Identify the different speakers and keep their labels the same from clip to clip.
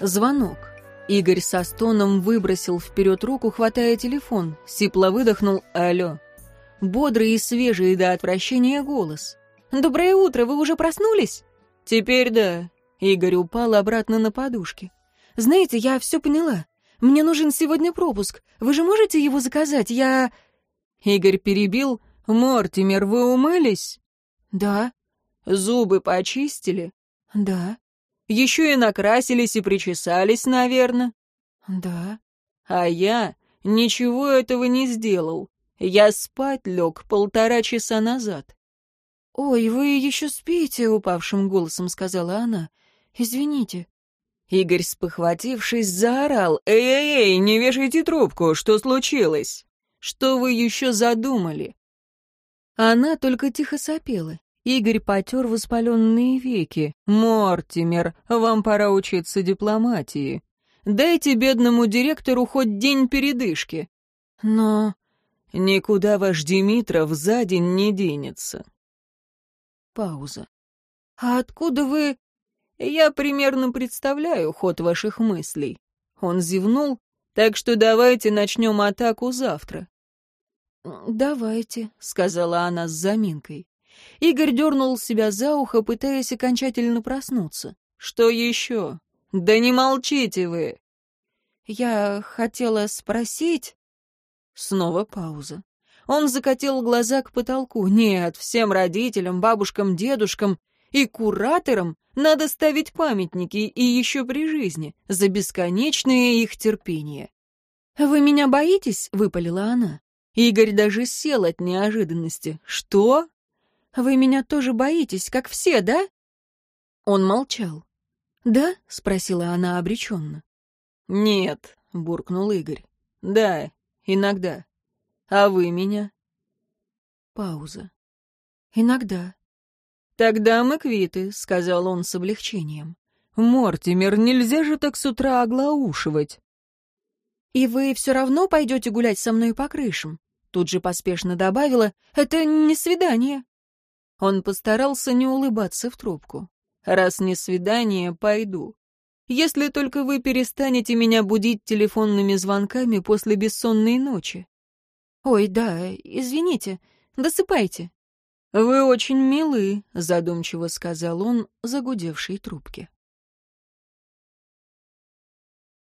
Speaker 1: Звонок. Игорь со стоном выбросил вперед руку, хватая телефон. Сипло выдохнул «Алло». Бодрый и свежий до отвращения голос. «Доброе утро, вы уже проснулись?» «Теперь да». Игорь упал обратно на подушки. «Знаете, я все поняла. Мне нужен сегодня пропуск. Вы же можете его заказать? Я...» Игорь перебил. «Мортимер, вы умылись?» «Да». «Зубы почистили?» «Да». Еще и накрасились и причесались, наверное. Да. А я ничего этого не сделал. Я спать лег полтора часа назад. «Ой, вы еще спите», — упавшим голосом сказала она. «Извините». Игорь, спохватившись, заорал. «Эй-эй-эй, не вешайте трубку, что случилось? Что вы еще задумали?» Она только тихо сопела. Игорь потер воспаленные веки. «Мортимер, вам пора учиться дипломатии. Дайте бедному директору хоть день передышки». «Но...» «Никуда ваш Димитров за день не денется». Пауза. «А откуда вы...» «Я примерно представляю ход ваших мыслей». Он зевнул, «Так что давайте начнем атаку завтра». «Давайте», — сказала она с заминкой. Игорь дернул себя за ухо, пытаясь окончательно проснуться. «Что еще? Да не молчите вы!» «Я хотела спросить...» Снова пауза. Он закатил глаза к потолку. «Нет, всем родителям, бабушкам, дедушкам и кураторам надо ставить памятники и еще при жизни за бесконечное их терпение». «Вы меня боитесь?» — выпалила она. Игорь даже сел от неожиданности. «Что?» Вы меня тоже боитесь, как все, да?» Он молчал. «Да?» — спросила она обреченно. «Нет», — буркнул Игорь. «Да, иногда. А вы меня?» Пауза. «Иногда». «Тогда мы квиты», — сказал он с облегчением. «Мортимер, нельзя же так с утра оглаушивать». «И вы все равно пойдете гулять со мной по крышам?» Тут же поспешно добавила, «Это не свидание». Он постарался не улыбаться в трубку. «Раз не свидание, пойду. Если только вы перестанете меня будить телефонными звонками после бессонной ночи». «Ой, да, извините. Досыпайте». «Вы очень милы», — задумчиво сказал он загудевшей трубке.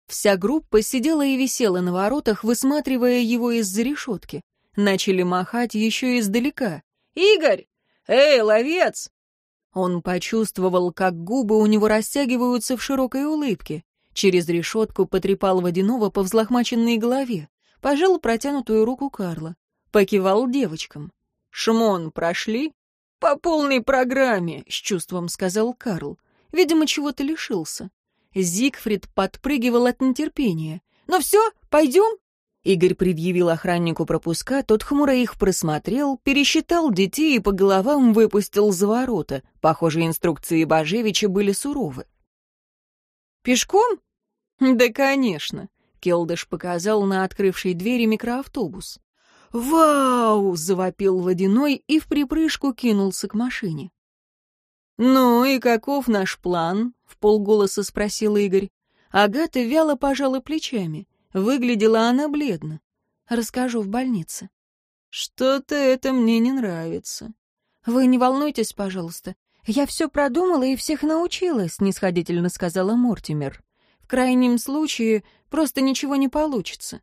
Speaker 1: Вся группа сидела и висела на воротах, высматривая его из-за решетки. Начали махать еще издалека. «Игорь! «Эй, ловец!» Он почувствовал, как губы у него растягиваются в широкой улыбке. Через решетку потрепал водяного по взлохмаченной голове, пожал протянутую руку Карла, покивал девочкам. «Шмон прошли?» «По полной программе», — с чувством сказал Карл. Видимо, чего-то лишился. Зигфрид подпрыгивал от нетерпения. «Ну все, пойдем?» Игорь предъявил охраннику пропуска, тот хмуро их просмотрел, пересчитал детей и по головам выпустил за ворота. Похоже, инструкции Бажевича были суровы. «Пешком?» «Да, конечно», — Келдыш показал на открывшей двери микроавтобус. «Вау!» — завопил Водяной и в припрыжку кинулся к машине. «Ну и каков наш план?» — в полголоса спросил Игорь. Агата вяло пожала плечами. Выглядела она бледно. Расскажу в больнице. Что-то это мне не нравится. Вы не волнуйтесь, пожалуйста. Я все продумала и всех научила, снисходительно сказала Мортимер. В крайнем случае просто ничего не получится.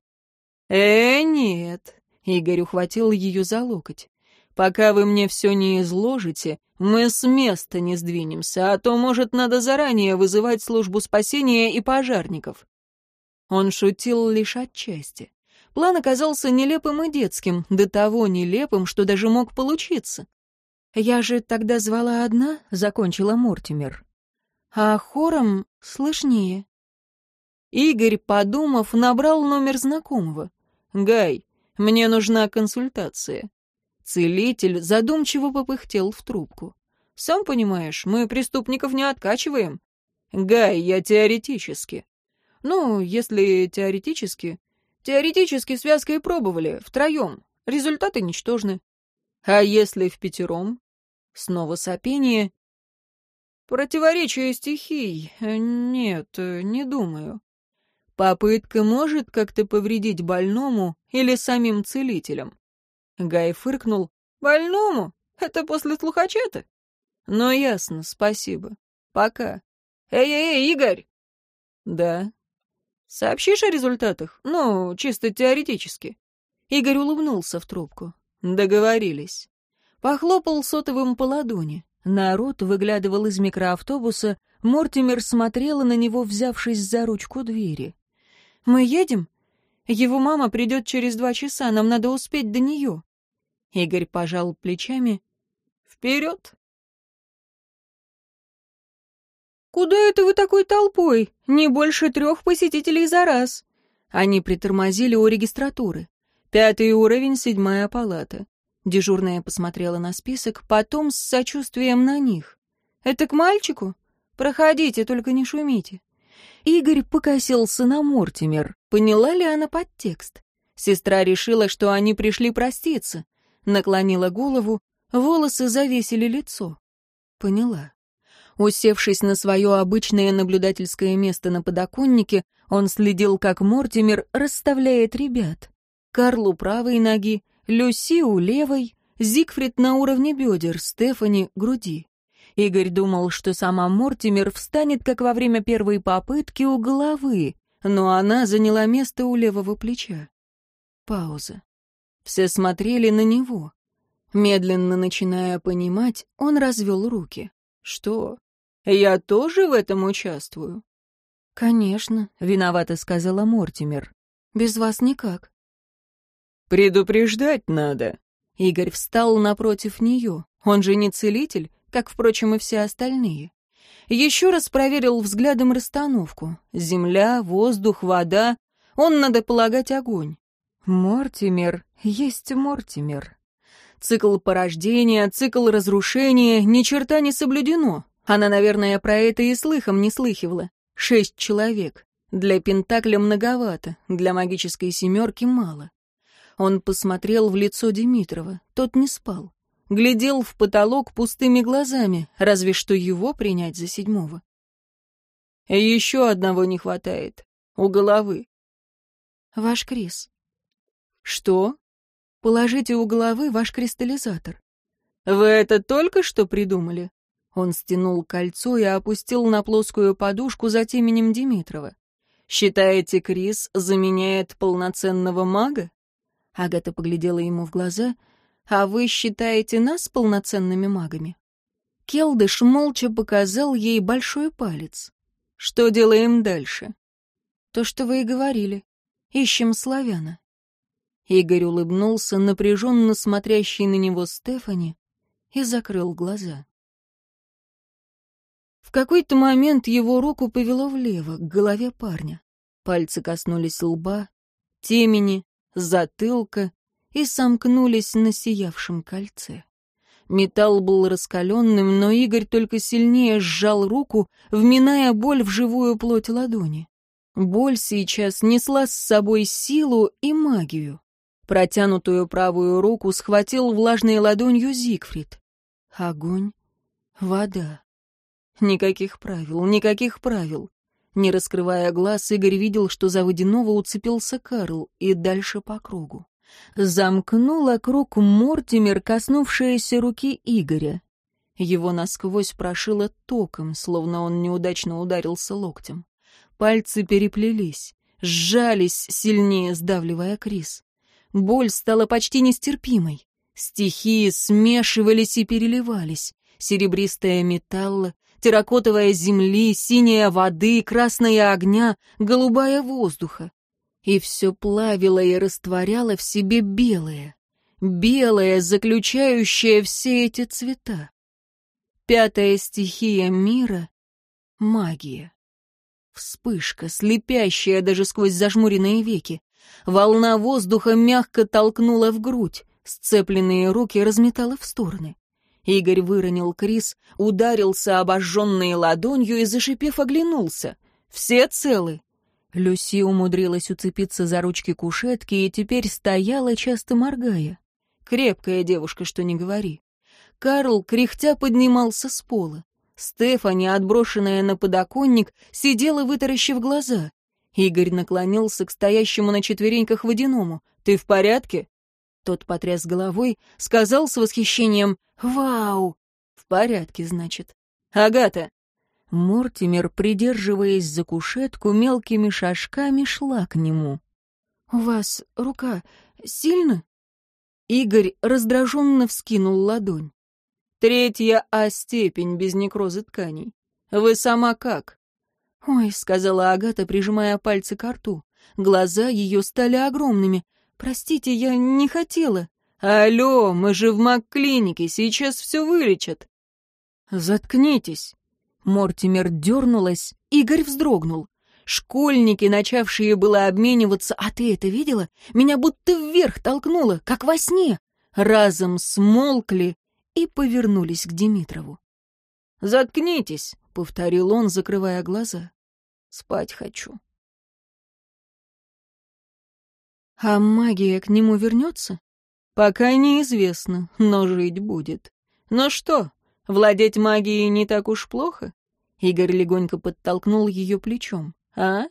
Speaker 1: Э, нет. Игорь ухватил ее за локоть. Пока вы мне все не изложите, мы с места не сдвинемся, а то, может, надо заранее вызывать службу спасения и пожарников. Он шутил лишь отчасти. План оказался нелепым и детским, до того нелепым, что даже мог получиться. «Я же тогда звала одна», — закончила Мортимер. «А хором слышнее». Игорь, подумав, набрал номер знакомого. «Гай, мне нужна консультация». Целитель задумчиво попыхтел в трубку. «Сам понимаешь, мы преступников не откачиваем». «Гай, я теоретически. Ну, если теоретически... Теоретически связкой пробовали, втроем. Результаты ничтожны. А если в пятером? Снова сопение. Противоречие стихий? Нет, не думаю. Попытка может как-то повредить больному или самим целителям. Гай фыркнул. Больному? Это после слухача-то? Ну, ясно, спасибо. Пока. Эй-эй, Игорь! Да. Сообщишь о результатах? Ну, чисто теоретически. Игорь улыбнулся в трубку. Договорились. Похлопал сотовым по ладони. Народ выглядывал из микроавтобуса, Мортимер смотрела на него, взявшись за ручку двери. «Мы едем? Его мама придет через два часа, нам надо успеть до нее». Игорь пожал плечами. «Вперед!» «Куда это вы такой толпой? Не больше трех посетителей за раз». Они притормозили у регистратуры. Пятый уровень, седьмая палата. Дежурная посмотрела на список, потом с сочувствием на них. «Это к мальчику? Проходите, только не шумите». Игорь покосился на Мортимер. Поняла ли она подтекст? Сестра решила, что они пришли проститься. Наклонила голову, волосы завесили лицо. Поняла. Усевшись на свое обычное наблюдательское место на подоконнике, он следил, как Мортимер расставляет ребят. Карл у правой ноги, Люси у левой, Зигфрид на уровне бедер, Стефани — груди. Игорь думал, что сама Мортимер встанет, как во время первой попытки, у головы, но она заняла место у левого плеча. Пауза. Все смотрели на него. Медленно начиная понимать, он развел руки. «Что? Я тоже в этом участвую?» «Конечно», — виновато сказала Мортимер. «Без вас никак».
Speaker 2: «Предупреждать надо».
Speaker 1: Игорь встал напротив нее. Он же не целитель, как, впрочем, и все остальные. Еще раз проверил взглядом расстановку. Земля, воздух, вода. Он, надо полагать, огонь. Мортимер есть Мортимер. Цикл порождения, цикл разрушения ни черта не соблюдено. Она, наверное, про это и слыхом не слыхивала. Шесть человек. Для Пентакля многовато, для магической семерки мало. Он посмотрел в лицо Димитрова. Тот не спал. Глядел в потолок пустыми глазами, разве что его принять за седьмого. Еще одного не хватает. У головы. Ваш Крис. Что? Положите у головы ваш кристаллизатор. Вы это только что придумали? Он стянул кольцо и опустил на плоскую подушку за теменем Димитрова. «Считаете, Крис заменяет полноценного мага?» Агата поглядела ему в глаза. «А вы считаете нас полноценными магами?» Келдыш молча показал ей большой палец. «Что делаем дальше?» «То, что вы и говорили. Ищем славяна». Игорь улыбнулся, напряженно смотрящий на него Стефани, и закрыл глаза. В какой-то момент его руку повело влево, к голове парня. Пальцы коснулись лба, темени, затылка и сомкнулись на сиявшем кольце. Металл был раскаленным, но Игорь только сильнее сжал руку, вминая боль в живую плоть ладони. Боль сейчас несла с собой силу и магию. Протянутую правую руку схватил влажной ладонью Зигфрид. Огонь, вода. Никаких правил, никаких правил. Не раскрывая глаз, Игорь видел, что за водяного уцепился Карл, и дальше по кругу. Замкнула круг Мортимер, коснувшаяся руки Игоря. Его насквозь прошило током, словно он неудачно ударился локтем. Пальцы переплелись, сжались, сильнее сдавливая Крис. Боль стала почти нестерпимой. Стихии смешивались и переливались. Серебристое металла, терракотовая земли, синяя воды, красная огня, голубая воздуха. И все плавило и растворяло в себе белое, белое, заключающее все эти цвета. Пятая стихия мира — магия. Вспышка, слепящая даже сквозь зажмуренные веки. Волна воздуха мягко толкнула в грудь, сцепленные руки разметала в стороны. Игорь выронил Крис, ударился обожженной ладонью и, зашипев, оглянулся. «Все целы?» Люси умудрилась уцепиться за ручки кушетки и теперь стояла, часто моргая. Крепкая девушка, что не говори. Карл, кряхтя, поднимался с пола. Стефани, отброшенная на подоконник, сидела, вытаращив глаза. Игорь наклонился к стоящему на четвереньках водяному. «Ты в порядке?» Тот потряс головой, сказал с восхищением «Вау!» «В порядке, значит». «Агата!» Мортимер, придерживаясь за кушетку, мелкими шажками шла к нему. «У вас рука сильно?» Игорь раздраженно вскинул ладонь. «Третья А-степень без некроза тканей. Вы сама как?» «Ой», — сказала Агата, прижимая пальцы к рту. Глаза ее стали огромными. «Простите, я не хотела». «Алло, мы же в МакКлинике, сейчас все вылечат». «Заткнитесь». Мортимер дернулась, Игорь вздрогнул. Школьники, начавшие было обмениваться, а ты это видела? Меня будто вверх толкнуло, как во сне. Разом смолкли и повернулись к Димитрову. «Заткнитесь», — повторил он, закрывая глаза. «Спать хочу». А магия к нему вернется? Пока неизвестно, но жить будет. Ну что, владеть магией не так уж плохо? Игорь легонько подтолкнул ее плечом. А?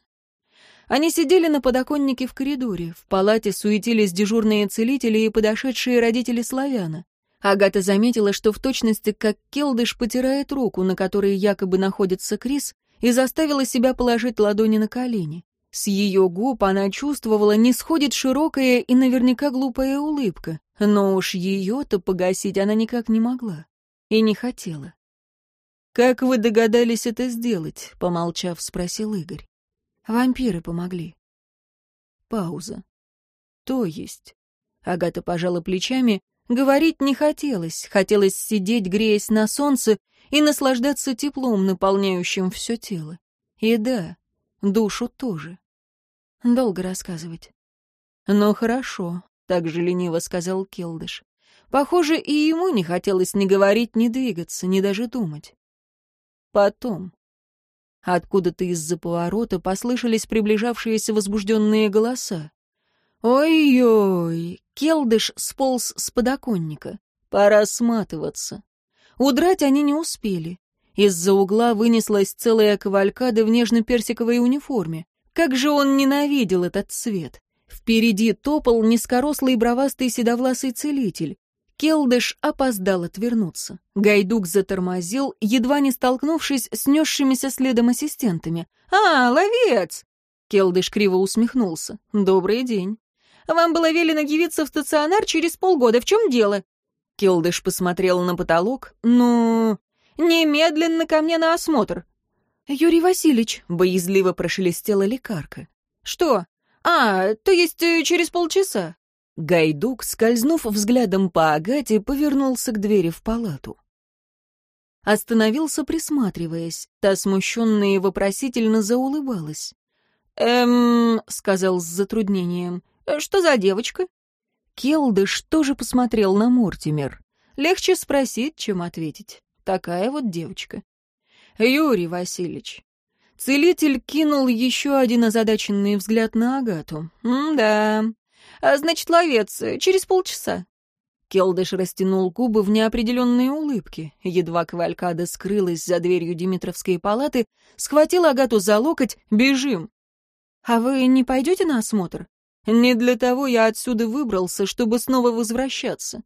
Speaker 1: Они сидели на подоконнике в коридоре. В палате суетились дежурные целители и подошедшие родители славяна. Агата заметила, что в точности как Келдыш потирает руку, на которой якобы находится Крис, и заставила себя положить ладони на колени. С ее губ она чувствовала, не сходит широкая и наверняка глупая улыбка, но уж ее-то погасить она никак не могла и не хотела. «Как вы догадались это сделать?» — помолчав, спросил Игорь. «Вампиры помогли». Пауза. «То есть?» Агата пожала плечами. Говорить не хотелось. Хотелось сидеть, греясь на солнце, и наслаждаться теплом, наполняющим все тело. И да, душу тоже. Долго рассказывать. «Ну хорошо», — так же лениво сказал Келдыш. Похоже, и ему не хотелось ни говорить, ни двигаться, ни даже думать. Потом. Откуда-то из-за поворота послышались приближавшиеся возбужденные голоса. «Ой-ой!» — Келдыш сполз с подоконника. «Пора сматываться». Удрать они не успели. Из-за угла вынеслась целая кавалькада в нежно-персиковой униформе. Как же он ненавидел этот цвет! Впереди топал низкорослый бровастый седовласый целитель. Келдыш опоздал отвернуться. Гайдук затормозил, едва не столкнувшись с несшимися следом ассистентами. «А, ловец!» Келдыш криво усмехнулся. «Добрый день. Вам было велено явиться в стационар через полгода. В чем дело?» Келдыш посмотрел на потолок. «Ну...» «Немедленно ко мне на осмотр. «Юрий Васильевич», — боязливо прошелестела лекарка. «Что? А, то есть э, через полчаса?» Гайдук, скользнув взглядом по Агате, повернулся к двери в палату. Остановился, присматриваясь. Та смущенно и вопросительно заулыбалась. «Эм...» — сказал с затруднением. «Что за девочка?» Келдыш тоже посмотрел на Мортимер. Легче спросить, чем ответить. Такая вот девочка. «Юрий Васильевич». Целитель кинул еще один озадаченный взгляд на Агату. «Да. А значит, ловец, через полчаса». Келдыш растянул губы в неопределенные улыбки. Едва кавалькада скрылась за дверью Димитровской палаты, схватил Агату за локоть «Бежим!» «А вы не пойдете на осмотр?» «Не для того я отсюда выбрался, чтобы снова возвращаться».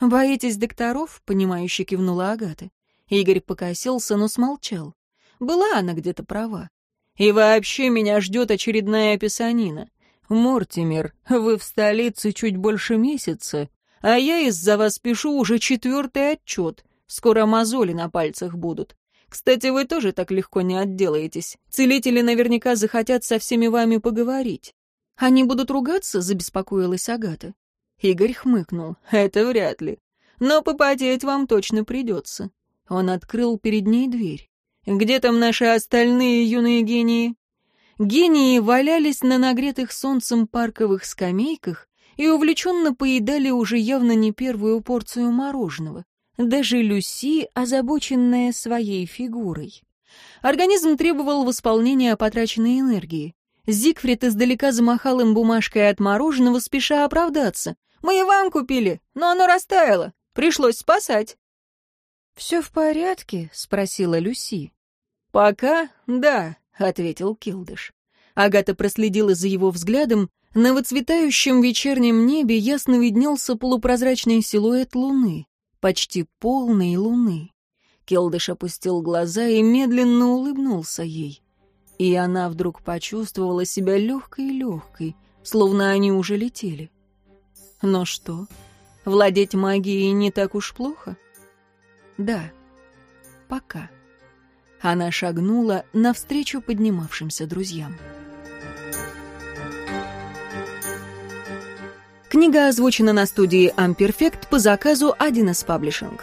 Speaker 1: «Боитесь докторов?» — понимающе кивнула Агата. Игорь покосился, но смолчал. Была она где-то права. И вообще меня ждет очередная описанина. Мортимер, вы в столице чуть больше месяца, а я из-за вас пишу уже четвертый отчет. Скоро мозоли на пальцах будут. Кстати, вы тоже так легко не отделаетесь. Целители наверняка захотят со всеми вами поговорить. Они будут ругаться, забеспокоилась Агата. Игорь хмыкнул. Это вряд ли. Но попотеть вам точно придется. Он открыл перед ней дверь. «Где там наши остальные юные гении?» Гении валялись на нагретых солнцем парковых скамейках и увлеченно поедали уже явно не первую порцию мороженого. Даже Люси, озабоченная своей фигурой. Организм требовал восполнения потраченной энергии. Зигфрид издалека замахал им бумажкой от мороженого, спеша оправдаться. «Мы и вам купили, но оно растаяло. Пришлось спасать». «Все в порядке?» — спросила Люси. «Пока да», — ответил Килдыш. Агата проследила за его взглядом. На выцветающем вечернем небе ясно виднелся полупрозрачный силуэт луны, почти полной луны. Келдыш опустил глаза и медленно улыбнулся ей. И она вдруг почувствовала себя легкой-легкой, словно они уже летели. Но что, владеть магией не так уж плохо? Да, пока. Она шагнула навстречу поднимавшимся друзьям. Книга озвучена на студии Amperfect по заказу 1С Publishing.